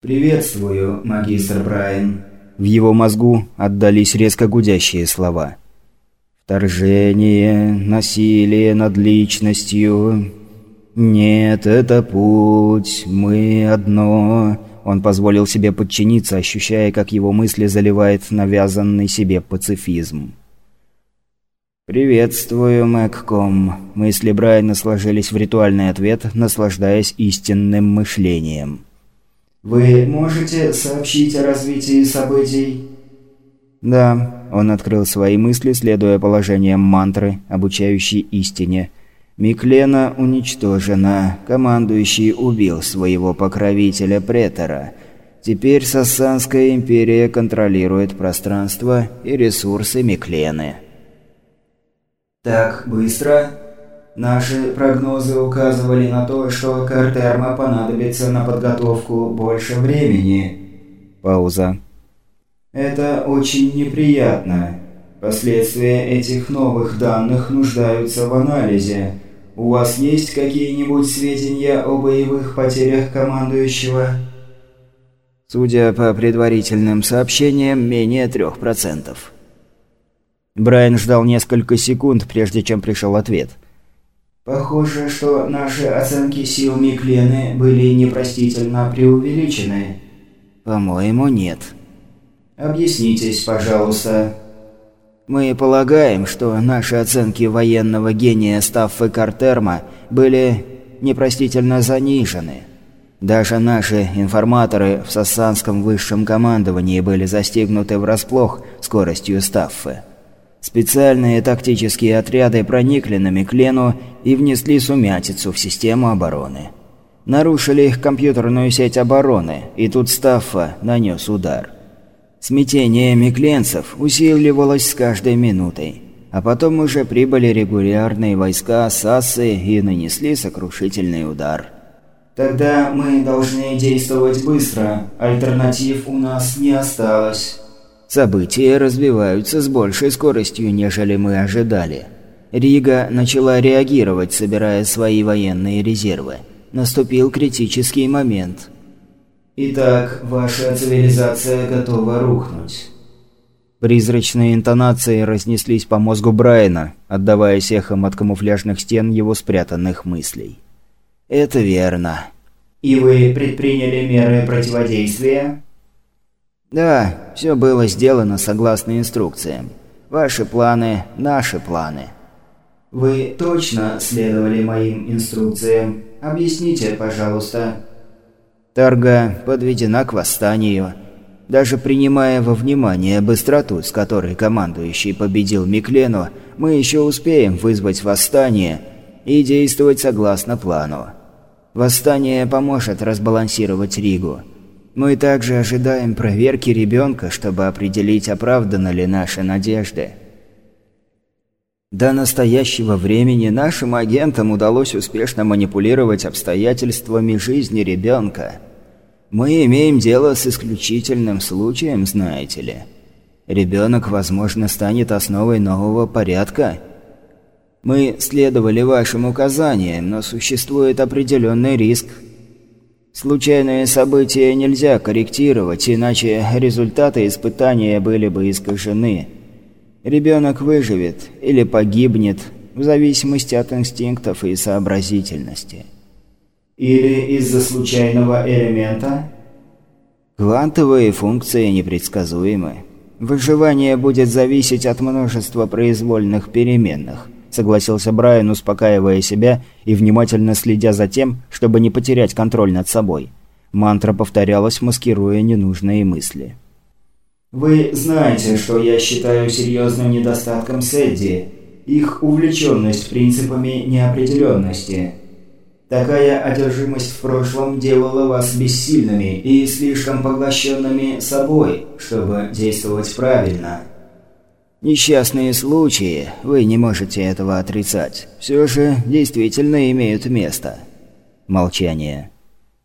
«Приветствую, магистр Брайан». В его мозгу отдались резко гудящие слова. «Вторжение, насилие над личностью. Нет, это путь, мы одно». Он позволил себе подчиниться, ощущая, как его мысли заливает навязанный себе пацифизм. «Приветствую, Мэгком». Мысли Брайана сложились в ритуальный ответ, наслаждаясь истинным мышлением. «Вы можете сообщить о развитии событий?» «Да». Он открыл свои мысли, следуя положениям мантры, обучающей истине. «Миклена уничтожена. Командующий убил своего покровителя Претора. Теперь Сассанская империя контролирует пространство и ресурсы Миклены». Так быстро? Наши прогнозы указывали на то, что Картерма понадобится на подготовку больше времени. Пауза. Это очень неприятно. Последствия этих новых данных нуждаются в анализе. У вас есть какие-нибудь сведения о боевых потерях командующего? Судя по предварительным сообщениям, менее трех процентов. Брайан ждал несколько секунд, прежде чем пришел ответ. «Похоже, что наши оценки сил Миклены были непростительно преувеличены». «По-моему, нет». «Объяснитесь, пожалуйста». «Мы полагаем, что наши оценки военного гения Стаффы Картерма были непростительно занижены. Даже наши информаторы в Сассанском высшем командовании были застигнуты врасплох скоростью Стаффы». Специальные тактические отряды проникли на Миклену и внесли сумятицу в систему обороны. Нарушили их компьютерную сеть обороны, и тут Стаффа нанес удар. Смятение микленцев усиливалось с каждой минутой, а потом уже прибыли регулярные войска Сассы и нанесли сокрушительный удар. «Тогда мы должны действовать быстро, альтернатив у нас не осталось». События развиваются с большей скоростью, нежели мы ожидали. Рига начала реагировать, собирая свои военные резервы. Наступил критический момент. «Итак, ваша цивилизация готова рухнуть». Призрачные интонации разнеслись по мозгу Брайана, отдаваясь эхом от камуфляжных стен его спрятанных мыслей. «Это верно». «И вы предприняли меры противодействия?» Да, все было сделано согласно инструкциям. Ваши планы – наши планы. Вы точно следовали моим инструкциям? Объясните, пожалуйста. Тарга подведена к восстанию. Даже принимая во внимание быстроту, с которой командующий победил Миклену, мы еще успеем вызвать восстание и действовать согласно плану. Восстание поможет разбалансировать Ригу – мы также ожидаем проверки ребенка, чтобы определить, оправданы ли наши надежды. До настоящего времени нашим агентам удалось успешно манипулировать обстоятельствами жизни ребенка. Мы имеем дело с исключительным случаем, знаете ли. Ребенок, возможно, станет основой нового порядка. Мы следовали вашим указаниям, но существует определенный риск – Случайные события нельзя корректировать, иначе результаты испытания были бы искажены. Ребенок выживет или погибнет, в зависимости от инстинктов и сообразительности. Или из-за случайного элемента? Квантовые функции непредсказуемы. Выживание будет зависеть от множества произвольных переменных – согласился Брайан, успокаивая себя и внимательно следя за тем, чтобы не потерять контроль над собой. Мантра повторялась, маскируя ненужные мысли. «Вы знаете, что я считаю серьезным недостатком Сэдди. Их увлеченность принципами неопределенности. Такая одержимость в прошлом делала вас бессильными и слишком поглощенными собой, чтобы действовать правильно». Несчастные случаи, вы не можете этого отрицать, все же действительно имеют место. Молчание.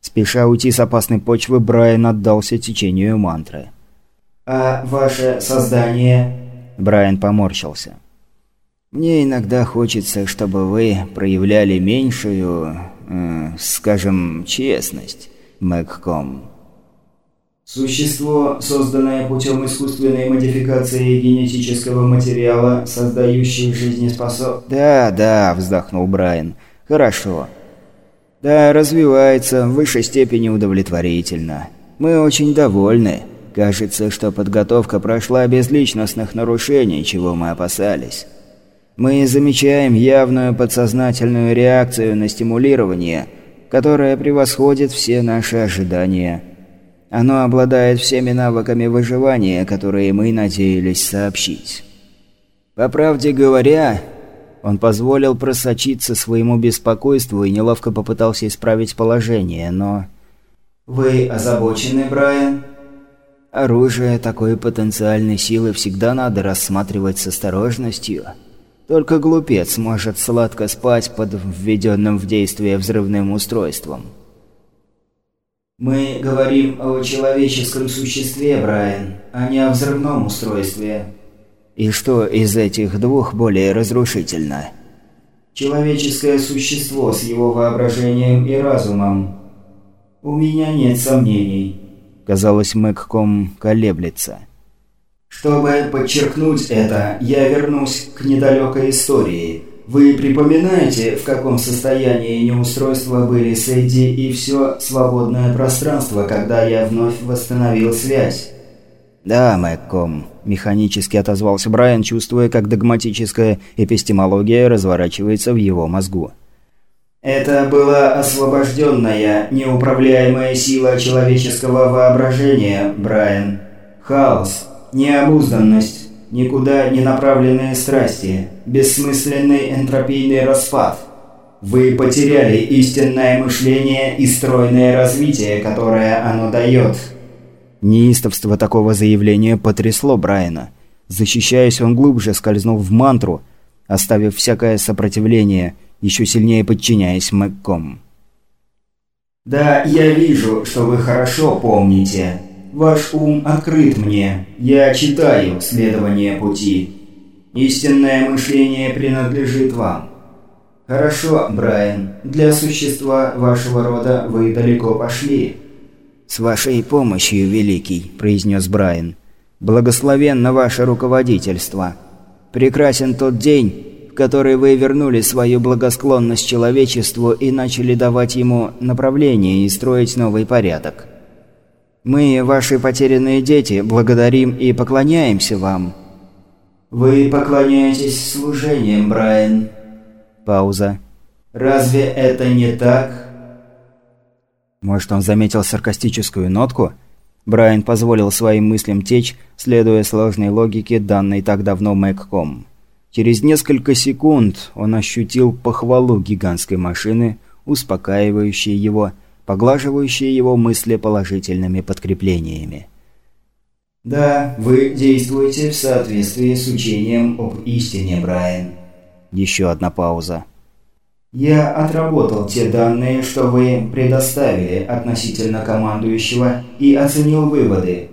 Спеша уйти с опасной почвы, Брайан отдался течению мантры. «А ваше создание?» Брайан поморщился. «Мне иногда хочется, чтобы вы проявляли меньшую, э, скажем, честность, Мэгком. Существо, созданное путем искусственной модификации генетического материала, создающее жизнеспособ... «Да, да», – вздохнул Брайан. «Хорошо. Да, развивается в высшей степени удовлетворительно. Мы очень довольны. Кажется, что подготовка прошла без личностных нарушений, чего мы опасались. Мы замечаем явную подсознательную реакцию на стимулирование, которая превосходит все наши ожидания». Оно обладает всеми навыками выживания, которые мы надеялись сообщить. По правде говоря, он позволил просочиться своему беспокойству и неловко попытался исправить положение, но... «Вы озабочены, Брайан?» Оружие такой потенциальной силы всегда надо рассматривать с осторожностью. Только глупец может сладко спать под введенным в действие взрывным устройством. Мы говорим о человеческом существе, Брайан, а не о взрывном устройстве. И что из этих двух более разрушительно? Человеческое существо с его воображением и разумом. У меня нет сомнений. Казалось, Мэгком колеблется. Чтобы подчеркнуть это, я вернусь к недалекой истории – вы припоминаете, в каком состоянии неустройства были с Эдди и все свободное пространство, когда я вновь восстановил связь? «Да, Мэгком», – механически отозвался Брайан, чувствуя, как догматическая эпистемология разворачивается в его мозгу. «Это была освобожденная, неуправляемая сила человеческого воображения, Брайан. Хаос, необузданность, никуда не направленные страсти, бессмысленный энтропийный распад. Вы потеряли истинное мышление и стройное развитие, которое оно дает. Неистовство такого заявления потрясло Брайана. Защищаясь, он глубже скользнул в мантру, оставив всякое сопротивление, еще сильнее подчиняясь Мэгком. «Да, я вижу, что вы хорошо помните. Ваш ум открыт мне. Я читаю следование пути. Истинное мышление принадлежит вам. Хорошо, Брайан. Для существа вашего рода вы далеко пошли. С вашей помощью, Великий, произнес Брайан. Благословенно ваше руководительство. Прекрасен тот день, в который вы вернули свою благосклонность человечеству и начали давать ему направление и строить новый порядок. Мы, ваши потерянные дети, благодарим и поклоняемся вам». «Вы поклоняетесь служением, Брайан». Пауза. «Разве это не так?» Может, он заметил саркастическую нотку? Брайан позволил своим мыслям течь, следуя сложной логике, данной так давно Мэгком. Через несколько секунд он ощутил похвалу гигантской машины, успокаивающей его, поглаживающие его мысли положительными подкреплениями. «Да, вы действуете в соответствии с учением об истине, Брайан». Еще одна пауза. «Я отработал те данные, что вы предоставили относительно командующего, и оценил выводы.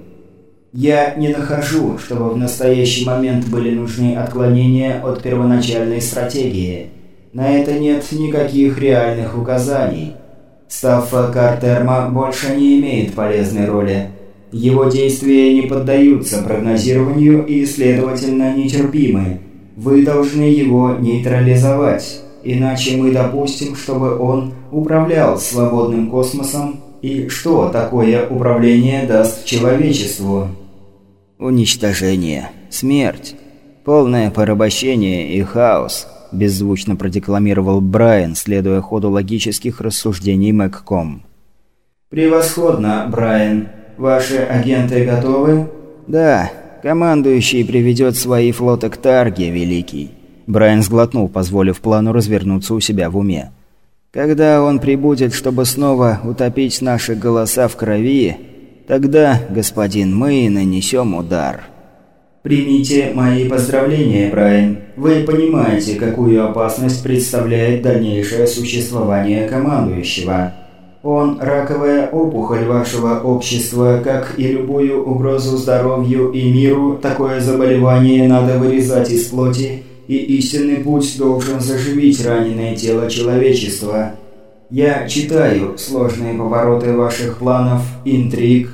Я не нахожу, чтобы в настоящий момент были нужны отклонения от первоначальной стратегии. На это нет никаких реальных указаний». Стаффа Картерма больше не имеет полезной роли. Его действия не поддаются прогнозированию и, следовательно, нетерпимы. Вы должны его нейтрализовать, иначе мы допустим, чтобы он управлял свободным космосом, и что такое управление даст человечеству? Уничтожение, смерть, полное порабощение и хаос –– беззвучно продекламировал Брайан, следуя ходу логических рассуждений Мэгком. «Превосходно, Брайан. Ваши агенты готовы?» «Да. Командующий приведет свои флоты к Тарге, Великий». Брайан сглотнул, позволив плану развернуться у себя в уме. «Когда он прибудет, чтобы снова утопить наши голоса в крови, тогда, господин, мы нанесем удар». Примите мои поздравления, Брайан. Вы понимаете, какую опасность представляет дальнейшее существование командующего. Он – раковая опухоль вашего общества, как и любую угрозу здоровью и миру, такое заболевание надо вырезать из плоти, и истинный путь должен заживить раненое тело человечества. Я читаю сложные повороты ваших планов, интриг,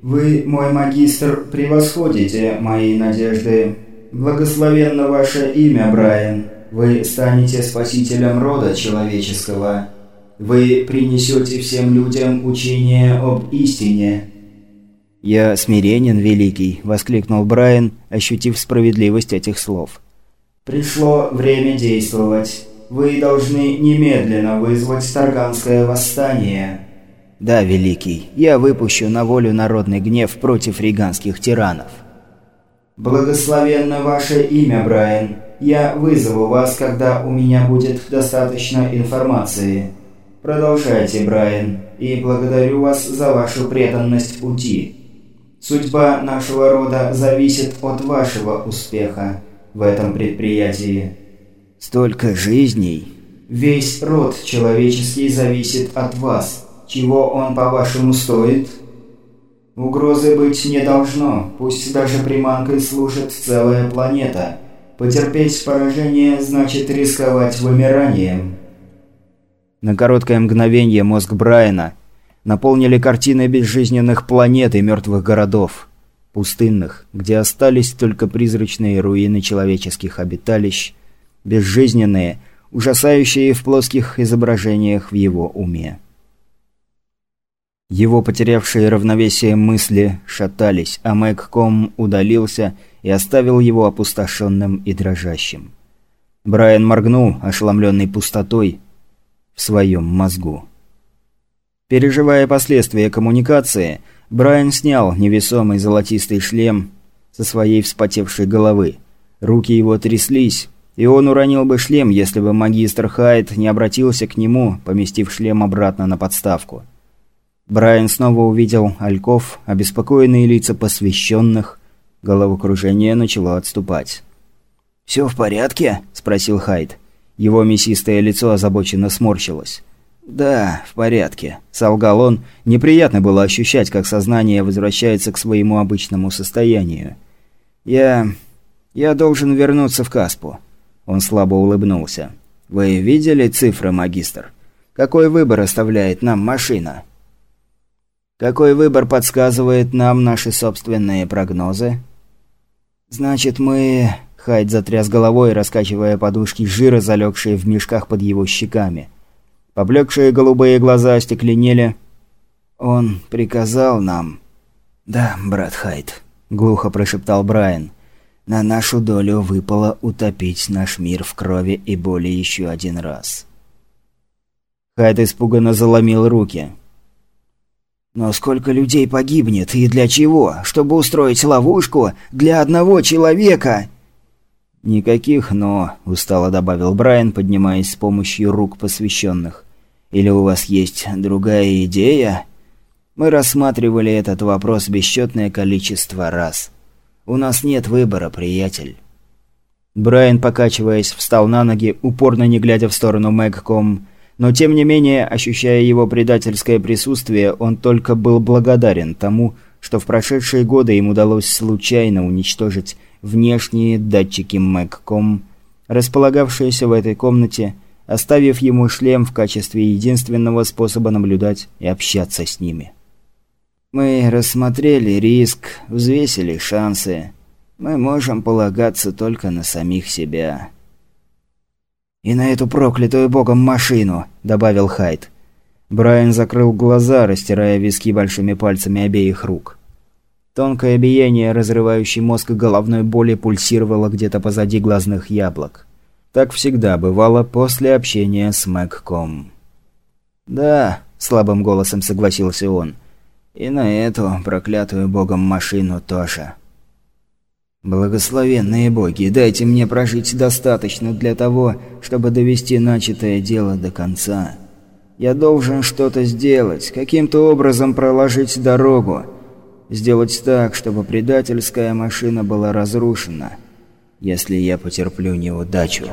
Вы, мой магистр, превосходите мои надежды. Благословенно ваше имя, Брайан. Вы станете спасителем рода человеческого. Вы принесете всем людям учение об истине». «Я смиренен, Великий», – воскликнул Брайан, ощутив справедливость этих слов. «Пришло время действовать. Вы должны немедленно вызвать Тарганское восстание». «Да, Великий, я выпущу на волю народный гнев против риганских тиранов». «Благословенно ваше имя, Брайан. Я вызову вас, когда у меня будет достаточно информации. Продолжайте, Брайан, и благодарю вас за вашу преданность пути. Судьба нашего рода зависит от вашего успеха в этом предприятии». «Столько жизней!» «Весь род человеческий зависит от вас». Чего он, по-вашему, стоит? Угрозы быть не должно, пусть даже приманкой служит целая планета. Потерпеть поражение значит рисковать вымиранием. На короткое мгновение мозг Брайана наполнили картины безжизненных планет и мертвых городов. Пустынных, где остались только призрачные руины человеческих обиталищ, безжизненные, ужасающие в плоских изображениях в его уме. Его потерявшие равновесие мысли шатались, а Мэгком удалился и оставил его опустошенным и дрожащим. Брайан моргнул, ошеломленный пустотой в своем мозгу. Переживая последствия коммуникации, Брайан снял невесомый золотистый шлем со своей вспотевшей головы. Руки его тряслись, и он уронил бы шлем, если бы магистр Хайд не обратился к нему, поместив шлем обратно на подставку. Брайан снова увидел ольков, обеспокоенные лица посвященных. Головокружение начало отступать. «Все в порядке?» – спросил Хайд. Его мясистое лицо озабоченно сморщилось. «Да, в порядке», – солгал он. Неприятно было ощущать, как сознание возвращается к своему обычному состоянию. «Я... я должен вернуться в Каспу». Он слабо улыбнулся. «Вы видели цифры, магистр? Какой выбор оставляет нам машина?» Какой выбор подсказывает нам наши собственные прогнозы? Значит, мы... Хайд затряс головой, раскачивая подушки жира, залегшие в мешках под его щеками. Поблекшие голубые глаза остекленели. Он приказал нам... «Да, брат Хайд», — глухо прошептал Брайан. «На нашу долю выпало утопить наш мир в крови и боли еще один раз». Хайд испуганно заломил руки. Но сколько людей погибнет и для чего? Чтобы устроить ловушку для одного человека? Никаких «но», – устало добавил Брайан, поднимаясь с помощью рук посвященных. Или у вас есть другая идея? Мы рассматривали этот вопрос бесчетное количество раз. У нас нет выбора, приятель. Брайан, покачиваясь, встал на ноги, упорно не глядя в сторону Мэгком, но тем не менее, ощущая его предательское присутствие, он только был благодарен тому, что в прошедшие годы им удалось случайно уничтожить внешние датчики Мэгком, располагавшиеся в этой комнате, оставив ему шлем в качестве единственного способа наблюдать и общаться с ними. «Мы рассмотрели риск, взвесили шансы. Мы можем полагаться только на самих себя». «И на эту проклятую богом машину», – добавил Хайд. Брайан закрыл глаза, растирая виски большими пальцами обеих рук. Тонкое биение, разрывающее мозг головной боли, пульсировало где-то позади глазных яблок. Так всегда бывало после общения с Мэгком. «Да», – слабым голосом согласился он, – «и на эту проклятую богом машину тоже». Благословенные боги, дайте мне прожить достаточно для того, чтобы довести начатое дело до конца. Я должен что-то сделать, каким-то образом проложить дорогу. Сделать так, чтобы предательская машина была разрушена, если я потерплю неудачу.